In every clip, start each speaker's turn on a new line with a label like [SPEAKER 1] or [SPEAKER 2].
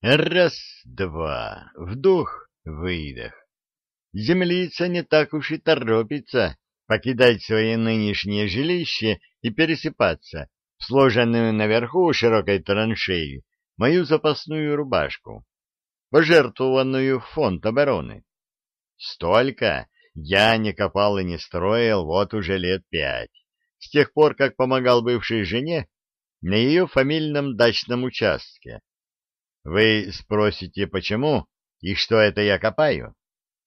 [SPEAKER 1] Раз-два, вдох-выдох. Землица не так уж и торопится покидать свое нынешнее жилище и пересыпаться в сложенную наверху широкой траншеи мою запасную рубашку, пожертвованную в фонд обороны. Столько я не копал и не строил вот уже лет пять, с тех пор, как помогал бывшей жене на ее фамильном дачном участке. Вы спросите, почему и что это я копаю?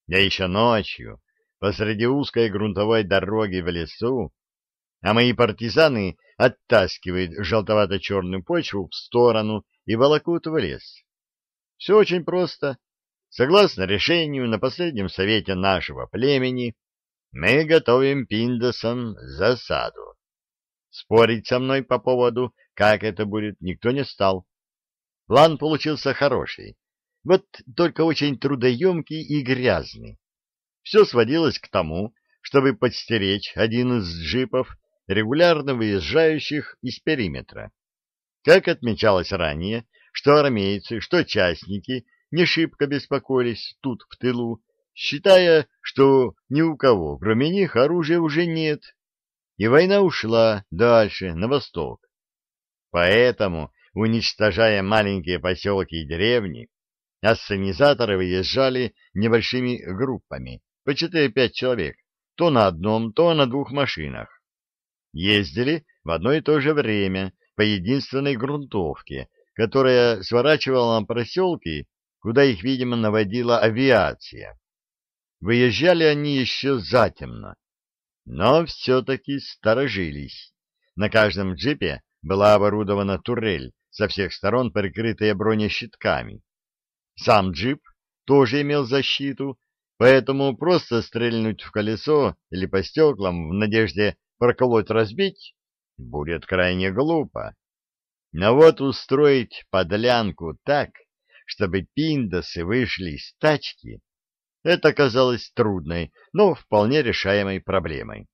[SPEAKER 1] Я еще ночью, посреди узкой грунтовой дороги в лесу, а мои партизаны оттаскивают желтовато-черную почву в сторону и волокут в лес. Все очень просто. Согласно решению на последнем совете нашего племени, мы готовим пиндосам засаду. Спорить со мной по поводу, как это будет, никто не стал. План получился хороший, вот только очень трудоемкий и грязный. Все сводилось к тому, чтобы подстеречь один из джипов, регулярно выезжающих из периметра. Как отмечалось ранее, что армейцы, что частники не шибко беспокоились тут, в тылу, считая, что ни у кого, кроме них, оружия уже нет, и война ушла дальше, на восток. Поэтому, уничтожая маленькие поселки и деревни, ассенизаторы выезжали небольшими группами, по 4-5 человек, то на одном, то на двух машинах. Ездили в одно и то же время по единственной грунтовке, которая сворачивала на проселки, куда их, видимо, наводила авиация. Выезжали они еще затемно, но все-таки сторожились. На каждом джипе была оборудована турель, со всех сторон прикрытая бронещитками. Сам джип тоже имел защиту, поэтому просто стрельнуть в колесо или по стеклам в надежде проколоть-разбить будет крайне глупо. Но вот устроить подлянку так, чтобы пиндосы вышли из тачки, это казалось трудной, но вполне решаемой проблемой.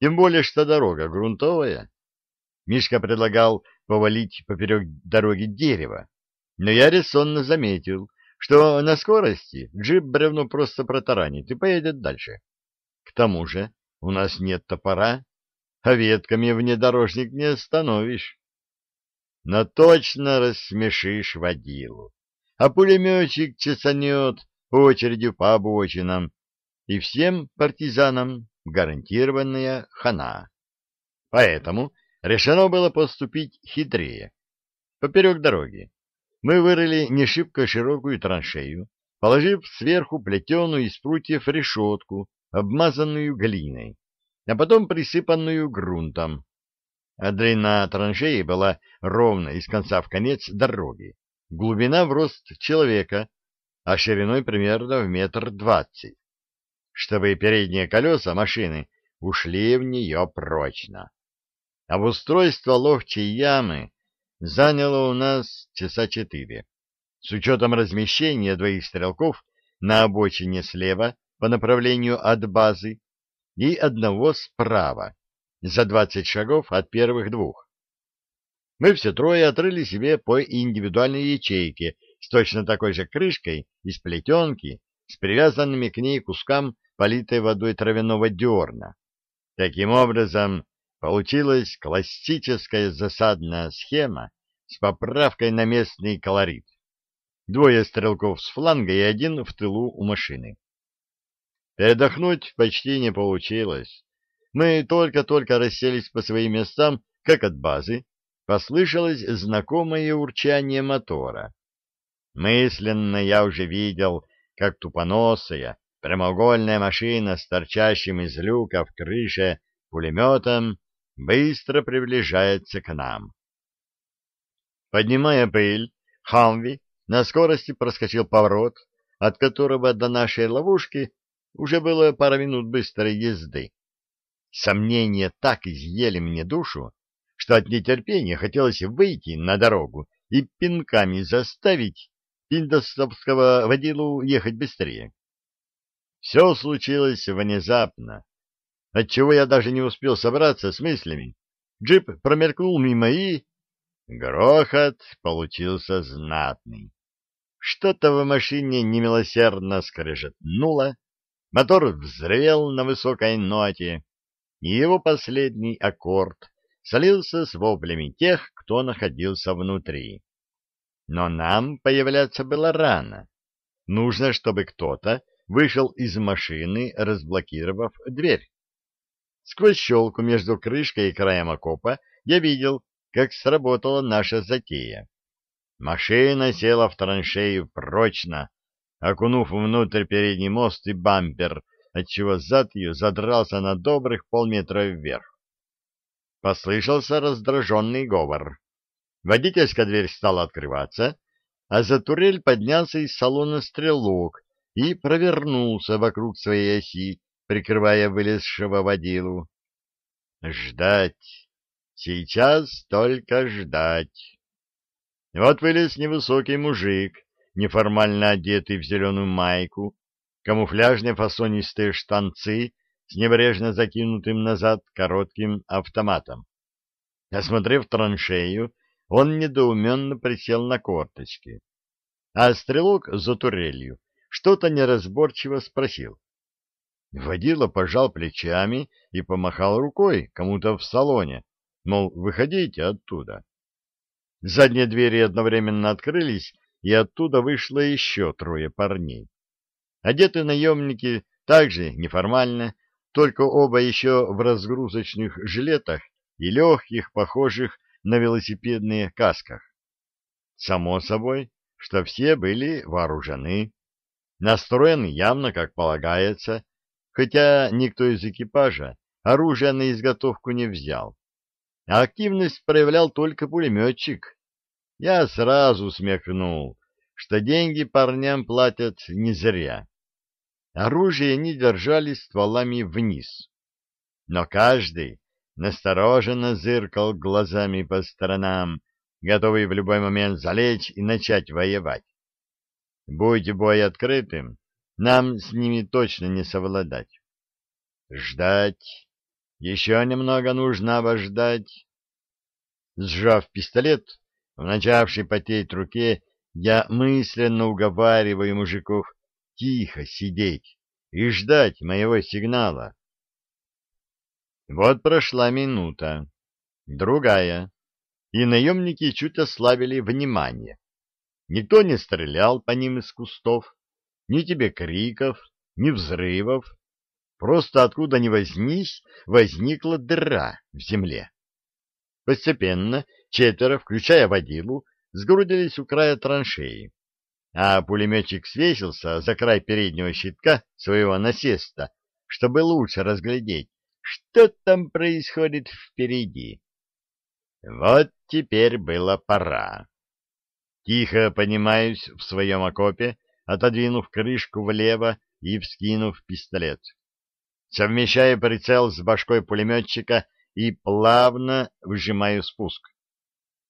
[SPEAKER 1] Тем более, что дорога грунтовая. Мишка предлагал повалить поперек дороги дерево, но я резонно заметил, что на скорости джип бревно просто протаранит и поедет дальше. К тому же у нас нет топора, а ветками внедорожник не остановишь. Но точно рассмешишь водилу, а пулеметчик чесанет очередью по обочинам, и всем партизанам гарантированная хана. Поэтому решено было поступить хитрее. Поперек дороги мы вырыли не шибко широкую траншею, положив сверху плетеную из прутьев решетку, обмазанную глиной, а потом присыпанную грунтом. А длина траншеи была ровно из конца в конец дороги, глубина в рост человека, а шириной примерно в метр двадцать, чтобы передние колеса машины ушли в нее прочно. Обустройство ловчей ямы заняло у нас часа четыре. С учетом размещения двоих стрелков на обочине слева по направлению от базы и одного справа, за двадцать шагов от первых двух. Мы все трое отрыли себе по индивидуальной ячейке с точно такой же крышкой из плетенки с привязанными к ней кускам политой водой травяного дерна. Таким образом, получилась классическая засадная схема с поправкой на местный колорит. Двое стрелков с фланга и один в тылу у машины. Передохнуть почти не получилось. Мы только-только расселись по своим местам, как от базы, послышалось знакомое урчание мотора. Мысленно я уже видел, как тупоносая, прямоугольная машина с торчащим из люка в крыше пулеметом быстро приближается к нам. Поднимая пыль, Хамви на скорости проскочил поворот, от которого до нашей ловушки уже было пара минут быстрой езды. Сомнения так изъели мне душу, что от нетерпения хотелось выйти на дорогу и пинками заставить пиндостовского водилу ехать быстрее. Все случилось внезапно, отчего я даже не успел собраться с мыслями. Джип промелькнул мимо и... Грохот получился знатный. что-то в машине немилосердно скрежетнуло, мотор взревел на высокой ноте, и его последний аккорд солился с воплями тех, кто находился внутри. Но нам появляться было рано. Нужно, чтобы кто-то вышел из машины, разблокировав дверь. Сквозь щелку между крышкой и краем окопа я видел, как сработала наша затея. Машина села в траншею прочно, окунув внутрь передний мост и бампер, отчего зад ее задрался на добрых полметра вверх. Послышался раздраженный говор. Водительская дверь стала открываться, а за турель поднялся из салона стрелок и провернулся вокруг своей оси, прикрывая вылезшего водилу. Ждать. Сейчас только ждать. Вот вылез невысокий мужик, неформально одетый в зеленую майку, камуфляжные фасонистые штанцы с небрежно закинутым назад коротким автоматом. Осмотрев траншею, он недоуменно присел на корточки. А стрелок за турелью что-то неразборчиво спросил. Водила пожал плечами и помахал рукой кому-то в салоне, мол, выходите оттуда. Задние двери одновременно открылись, и оттуда вышло еще трое парней. Одеты наемники также неформально, только оба еще в разгрузочных жилетах и легких, похожих на велосипедные касках. Само собой, что все были вооружены, настроены явно как полагается, хотя никто из экипажа оружие на изготовку не взял. А активность проявлял только пулеметчик. Я сразу смехнул, что деньги парням платят не зря. Оружие они держали стволами вниз. Но каждый настороженно зыркал глазами по сторонам, готовый в любой момент залечь и начать воевать. Будь бой открытым, нам с ними точно не совладать. Ждать. Еще немного нужно обождать. Сжав пистолет, в начавшей потеть руке, я мысленно уговариваю мужиков тихо сидеть и ждать моего сигнала. Вот прошла минута, другая, и наемники чуть ослабили внимание. Никто не стрелял по ним из кустов, ни тебе криков, ни взрывов. Просто откуда ни возьмись, возникла дыра в земле. Постепенно четверо, включая водилу, сгрудились у края траншеи, а пулеметчик свесился за край переднего щитка своего насеста, чтобы лучше разглядеть, что там происходит впереди. Вот теперь было пора. Тихо поднимаюсь в своем окопе, отодвинув крышку влево и вскинув пистолет. Совмещая прицел с башкой пулеметчика и плавно выжимаю спуск.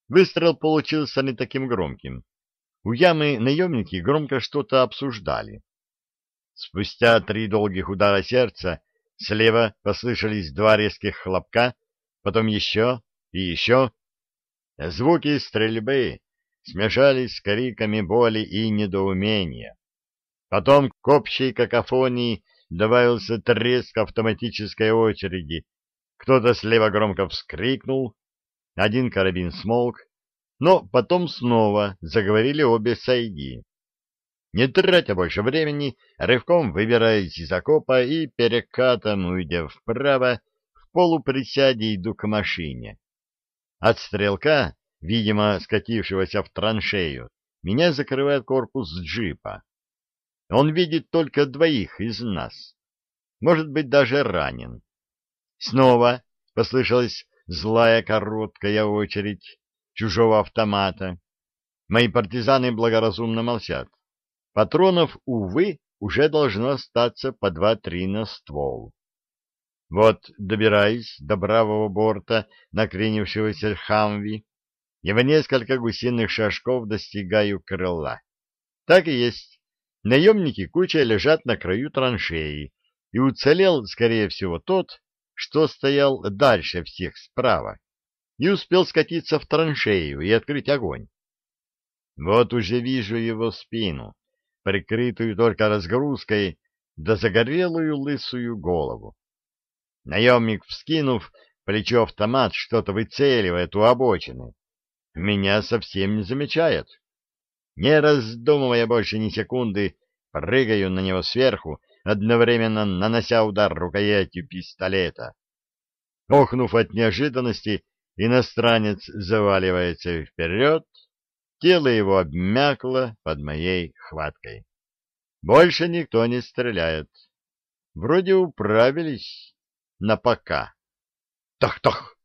[SPEAKER 1] Выстрел получился не таким громким. У ямы наемники громко что-то обсуждали. Спустя три долгих удара сердца слева послышались два резких хлопка, потом еще и еще. Звуки стрельбы смешались с криками боли и недоумения. Потом к общей какофонии добавился треск автоматической очереди. Кто-то слева громко вскрикнул, один карабин смолк, но потом снова заговорили обе сайги. Не тратя больше времени, рывком выбираясь из окопа и перекатом, уйдя вправо, в полуприсяде иду к машине. От стрелка видимо, скатившегося в траншею, меня закрывает корпус джипа. Он видит только двоих из нас. Может быть, даже ранен. Снова послышалась злая короткая очередь чужого автомата. Мои партизаны благоразумно молчат. Патронов, увы, уже должно остаться по два-три на ствол. Вот, добираясь до правого борта накренившегося хамви, и в несколько гусиных шажков достигаю крыла. Так и есть. Наемники куча лежат на краю траншеи, и уцелел, скорее всего, тот, что стоял дальше всех справа, и успел скатиться в траншею и открыть огонь. Вот уже вижу его спину, прикрытую только разгрузкой, да загорелую лысую голову. Наемник, вскинув плечо автомат, что-то выцеливает у обочины. Меня совсем не замечает. Не раздумывая больше ни секунды, прыгаю на него сверху, одновременно нанося удар рукоятью пистолета. Охнув от неожиданности, иностранец заваливается вперед, тело его обмякло под моей хваткой. Больше никто не стреляет. Вроде управились на пока. Тах-тах!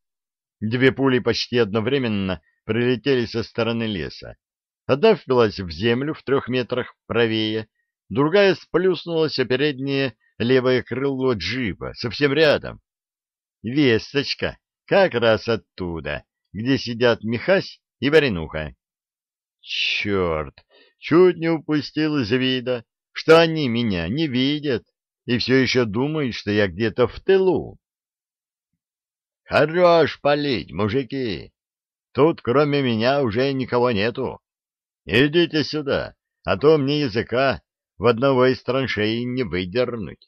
[SPEAKER 1] Две пули почти одновременно прилетели со стороны леса. Одна впилась в землю в трех метрах правее, другая сплюснулась о переднее левое крыло джипа, совсем рядом. Весточка, как раз оттуда, где сидят Михась и Варенуха. Черт, чуть не упустил из вида, что они меня не видят и все еще думают, что я где-то в тылу. Хорош палить, мужики! Тут кроме меня уже никого нету. Идите сюда, а то мне языка в одного из траншей не выдернуть.